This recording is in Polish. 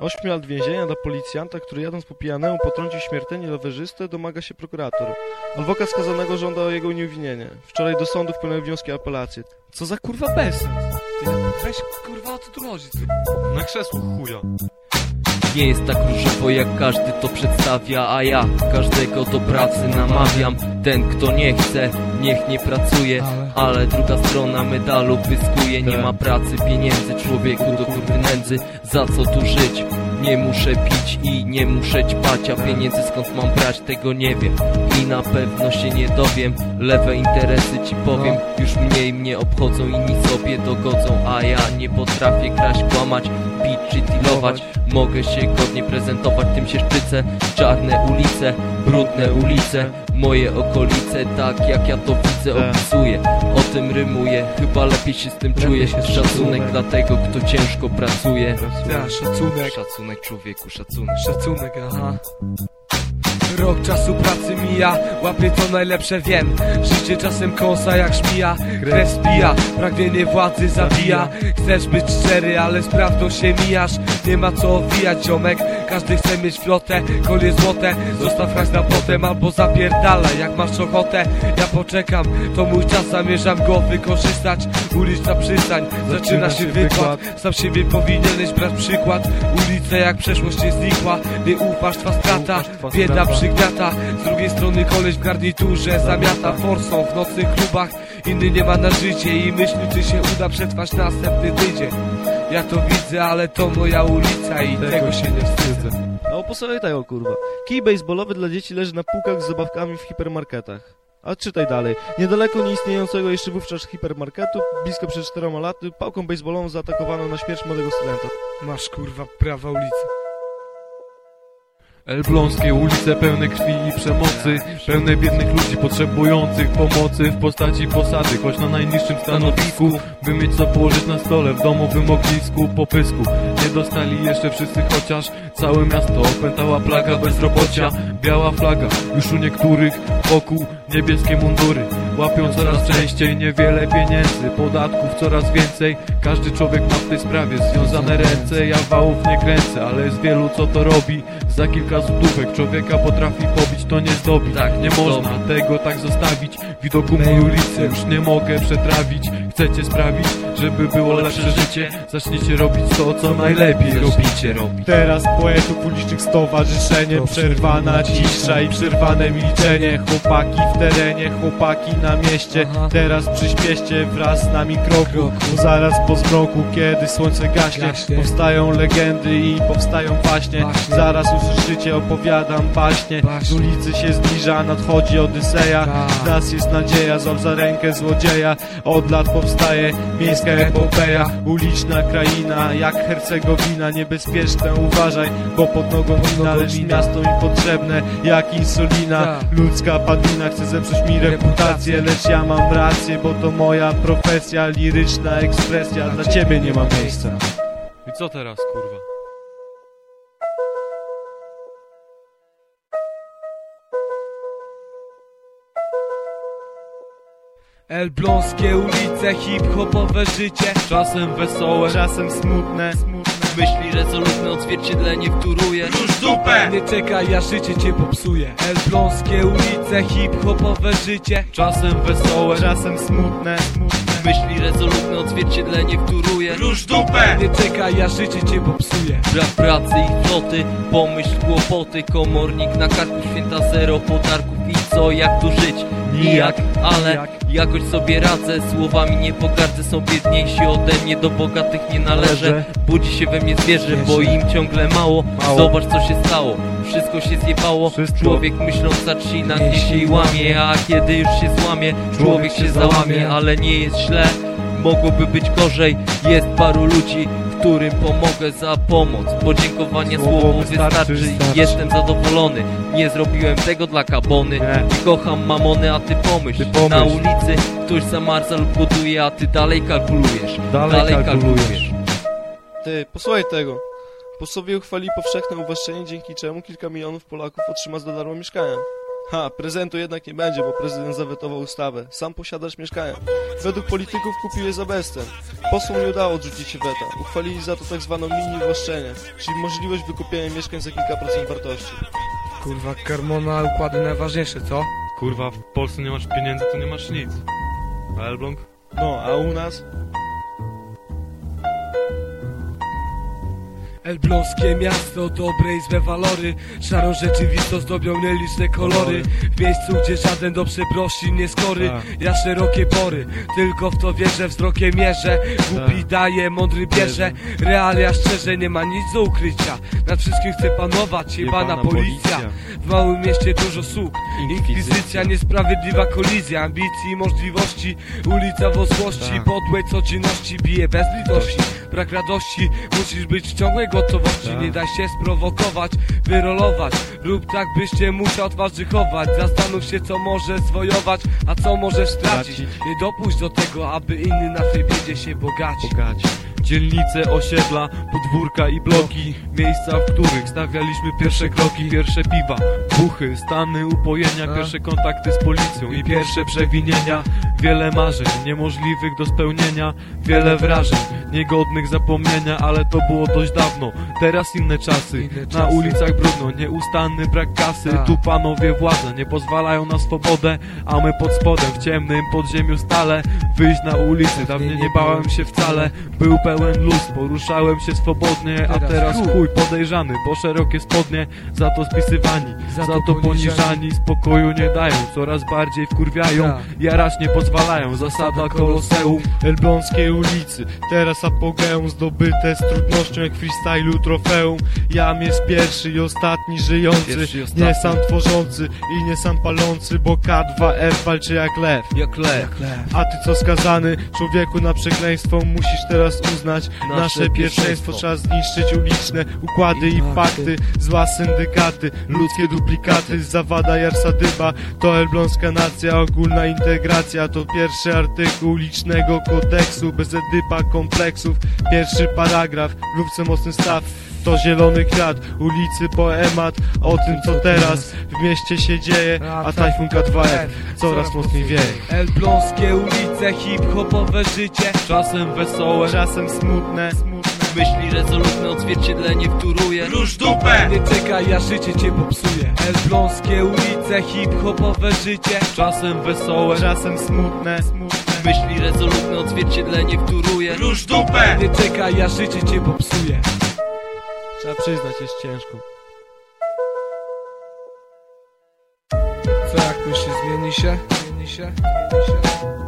8 lat więzienia dla policjanta, który jadąc po pijanemu potrącił śmiertelnie rowerzystę, domaga się prokurator. Adwokat skazanego żąda o jego uniewinnienie. Wczoraj do sądu wpłynęły wnioski o apelację. Co za kurwa bezsens? Ty, weź kurwa o co tu chodzi? Ty? Na krzesło chuja. Nie jest tak różowo jak każdy to przedstawia A ja każdego do pracy namawiam. Ten kto nie chce, niech nie pracuje Ale druga strona medalu pyskuje. Nie ma pracy, pieniędzy, człowieku do kurwy nędzy. Za co tu żyć? Nie muszę pić i nie muszę ćpać A pieniędzy skąd mam brać, tego nie wiem. I na pewno się nie dowiem. Lewe interesy ci powiem. Już mniej mnie obchodzą, inni sobie dogodzą A ja nie potrafię kraść, kłamać Pić czy dealować Mogę się godnie prezentować, tym się szczycę Czarne ulice, brudne ulice. Moje okolice, tak jak ja to widzę, Tak. opisuję. O tym rymuję, chyba lepiej się z tym czuję. Szacunek dla tego, kto ciężko pracuje. Szacunek, Szacunek człowieku, szacunek. Szacunek, aha. Rok czasu pracy mija, łapię to najlepsze wiem. Życie czasem kąsa jak żmija Krew spija, pragnienie władzy zabija. Chcesz być szczery, ale z prawdą się mijasz. Nie ma co owijać ziomek Każdy chce mieć flotę, kolie złote. Zostaw hajs na potem albo zapierdalaj jak masz ochotę. Ja poczekam, to mój czas, zamierzam go wykorzystać. Uliczna przystań, zaczyna się wykład. Sam siebie powinieneś brać przykład Ulice jak przeszłość nie znikła Nie ufasz, twa strata Bieda przygniata Z drugiej strony koleś w garniturze Zamiata forsą w nocnych klubach Inny nie ma na życie i myśli czy się uda przetrwać następny tydzień Ja to widzę, ale to moja ulica i tego się nie wstydzę No posłuchaj tego kurwa. Kij baseballowy dla dzieci leży na półkach z zabawkami w hipermarketach. A czytaj dalej. Niedaleko nieistniejącego jeszcze wówczas hipermarketu, blisko przed czteroma laty, pałką baseballową zaatakowano na śmierć młodego studenta. Masz kurwa prawa ulicy Elbląskie ulice pełne krwi i przemocy Pełne biednych ludzi potrzebujących pomocy W postaci posady, choć na najniższym stanowisku By mieć co położyć na stole, w domowym ognisku, popysku Nie dostali jeszcze wszyscy, chociaż całe miasto opętała plaga bezrobocia. Biała flaga, już u niektórych wokół niebieskie mundury. Łapią coraz częściej niewiele pieniędzy, podatków coraz więcej. Każdy człowiek ma w tej sprawie związane ręce. Ja wałów nie kręcę, ale jest wielu co to robi Za kilka złotówek człowieka potrafi pobić, to nie zdobi. Tak, nie można tego tak zostawić. Widoku mojej ulicy już nie mogę przetrawić Chcecie sprawić, żeby było lepsze życie? Zacznijcie robić to, co najlepiej robicie. Robić Teraz poetów ulicznych stowarzyszenie Przerwana cisza i przerwane milczenie. Chłopaki w terenie, chłopaki na mieście. Teraz przyspieście wraz z nami kroku. Bo zaraz po zmroku, kiedy słońce gaśnie. Powstają legendy i powstają właśnie. Właśnie. Zaraz usłyszycie, opowiadam baśnie. Z ulicy się zbliża, nadchodzi Odyseja. Tak. W nas jest nadzieja, złap za rękę złodzieja. Od lat powstaje miejska epopeja Uliczna kraina, jak Hercegowina Niebezpieczne uważaj, bo pod nogą mina Lecz miasto mi potrzebne, jak insulina. Tak. Ludzka padlina chce zepsuć mi reputację Lecz ja mam rację, bo to moja profesja Liryczna ekspresja, dla ciebie nie ma miejsca. I co teraz, kurwa? Elbląskie ulice, hip-hopowe życie. Czasem wesołe, Czasem smutne, smutne Myśli rezolutne odzwierciedlenie wtóruje. Już dupę! Nie czekaj, ja życie cię popsuję. Elbląskie ulice, hip-hopowe życie. Czasem wesołe Czasem smutne, smutne Myśli rezolutne odzwierciedlenie wtóruje. Rusz dupę! Nie czekaj, ja życie cię popsuję. Brak pracy i floty, pomyśl kłopoty. Komornik na karku, święta zero podarków. I co, jak tu żyć? Nijak, ale jakoś sobie radzę. Słowami nie pogardzę, są biedniejsi ode mnie. Do bogatych nie należę. Budzi się we mnie zwierzę, bo im ciągle mało. Zobacz co się stało, wszystko się zjebało. Człowiek myśląc zaczyna, gdzie się i łamie A kiedy już się złamie, człowiek się załamie. Ale nie jest źle, mogłoby być gorzej. Jest paru ludzi, którym pomogę za pomoc Podziękowania Słowo wystarczy, wystarczy. Jestem zadowolony, nie zrobiłem tego dla kabony Nie. Nie kocham mamony, a ty pomyśl, Ty pomyśl. Na ulicy ktoś zamarza lub buduje, a ty dalej kalkulujesz Dalej kalkulujesz. Ty, posłuchaj tego. Po sobie uchwali powszechne uwłaszczenie, dzięki czemu kilka milionów Polaków otrzyma za darmo mieszkania. Ha, prezentu jednak nie będzie, bo prezydent zawetował ustawę. Sam posiadasz mieszkania. Według polityków kupił je za bezcen. Posłom nie udało odrzucić weta. Uchwalili za to tak zwaną mini włoszczenie, czyli możliwość wykupienia mieszkań za kilka procent wartości. Kurwa, Carmona, układy najważniejsze, co? Kurwa, w Polsce nie masz pieniędzy, to nie masz nic. A Elbląg? No, a u nas? Elbląskie miasto, dobre i złe walory. Szarą rzeczywistość zdobią nieliczne kolory. W miejscu, gdzie żaden do przeprosin nie skory. Tak. Ja szerokie pory, tylko w to wierzę, wzrokiem mierzę Głupi Tak. daje, mądry bierze. Realia szczerze, nie ma nic do ukrycia. Nad wszystkim chce panować, jebana policja. W małym mieście dużo sług Inkwizycja, niesprawiedliwa kolizja. Ambicji i możliwości. Ulica w osłości Tak. Podłej codzienności. Bije bez litości Brak radości. Musisz być w ciągłej gotowości. Tak. Nie daj się sprowokować Wyrolować Rób tak byś nie musiał twarzy chować. Zastanów się co możesz zwojować A co możesz stracić. Nie dopuść do tego aby inny na tej biedzie się bogaci. Dzielnice, osiedla, podwórka i bloki. Miejsca, w których stawialiśmy pierwsze kroki. Pierwsze piwa, buchy, stany upojenia. A. Pierwsze kontakty z policją i pierwsze przewinienia Wiele marzeń, niemożliwych do spełnienia Wiele wrażeń, niegodnych zapomnienia Ale to było dość dawno, teraz inne czasy Na ulicach brudno, nieustanny brak kasy Tak. Tu panowie władze nie pozwalają na swobodę A my pod spodem, w ciemnym podziemiu stale Wyjść na ulicy, dawniej nie bałem się wcale Był pełen luz, poruszałem się swobodnie A Teraz chuj. podejrzany, po szerokie spodnie Za to spisywani, Za to poniżani. Spokoju nie dają, coraz bardziej wkurwiają Tak. Jarać nie pozwalają, zasada koloseum Elbląskiej ulicy. Teraz apogeum zdobyte z trudnością jak freestylu trofeum. Jam jest pierwszy i ostatni żyjący Pierwszy i ostatni. Nie sam tworzący i nie sam palący Bo K2F walczy jak lew. Jak lew. A ty co skazany, człowieku na przekleństwo Musisz teraz uznać. Nasze, Nasze pierwszeństwo. Trzeba zniszczyć uliczne układy i pakty Zła syndykaty, ludzkie duplikaty Zawada Jarsadyba To elbląska nacja, ogólna integracja To pierwszy artykuł licznego kodeksu Bez edypa kompleksów. Pierwszy paragraf, lubce mocny staw. To zielony kwiat, ulicy poemat. O tym co teraz w mieście się dzieje A tajfun K2F coraz mocniej wieje. Elbląskie ulice, hip-hopowe życie. Czasem wesołe, Czasem smutne, smutne Myśli rezolutne odzwierciedlenie wtóruje Rusz dupę! Nie czekaj, ja życie cię popsuję Elbląskie ulice, hip-hopowe życie czasem wesołe Czasem smutne, smutne Myśli rezolutne odzwierciedlenie wtóruje Rusz dupę! Nie czekaj, ja życie cię popsuję Trzeba przyznać, jest ciężko. Co jak myślisz, zmieni się? Zmieni się? Zmieni się?